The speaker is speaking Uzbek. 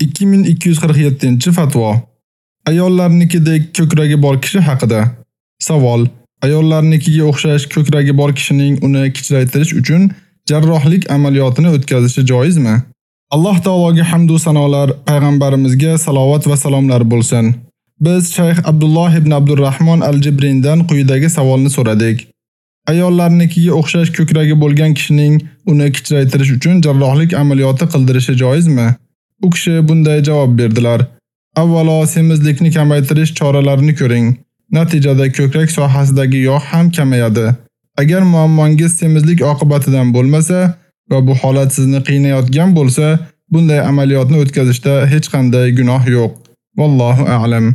2247-fatvo. Ayollarnikidek ko'kragi bor kishi haqida. Savol: Ayollarnikiga o'xshash ko'kragi bor kishining uni kichraytirish uchun jarrohlik amaliyotini o'tkazishi joizmi? Alloh taologa hamd va sanolar, payg'ambarimizga salovat va salomlar bo'lsin. Biz Shayx Abdulloh ibn Abdurrahmon al-Jibrindan quyidagi savolni so'radik. Ayollarnikiga o'xshash ko'kragi bo'lgan kishining uni kichraytirish uchun jarrohlik amaliyoti qildirishi joizmi? U kishi bunday javob berdilar: Avvalo semizlikni kamaytirish choralarini ko'ring. Natijada ko'krak sohasidagi yog' ham kamayadi. Agar muammongiz semizlik oqibatidan bo'lmasa va bu holat sizni qiynayotgan bo'lsa, bunday amaliyotni o'tkazishda hech qanday gunoh yo'q. Vallohu a'lam.